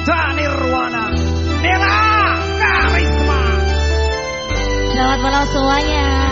Duta Nirwana. Nela Karisma. Selamat malam semuanya.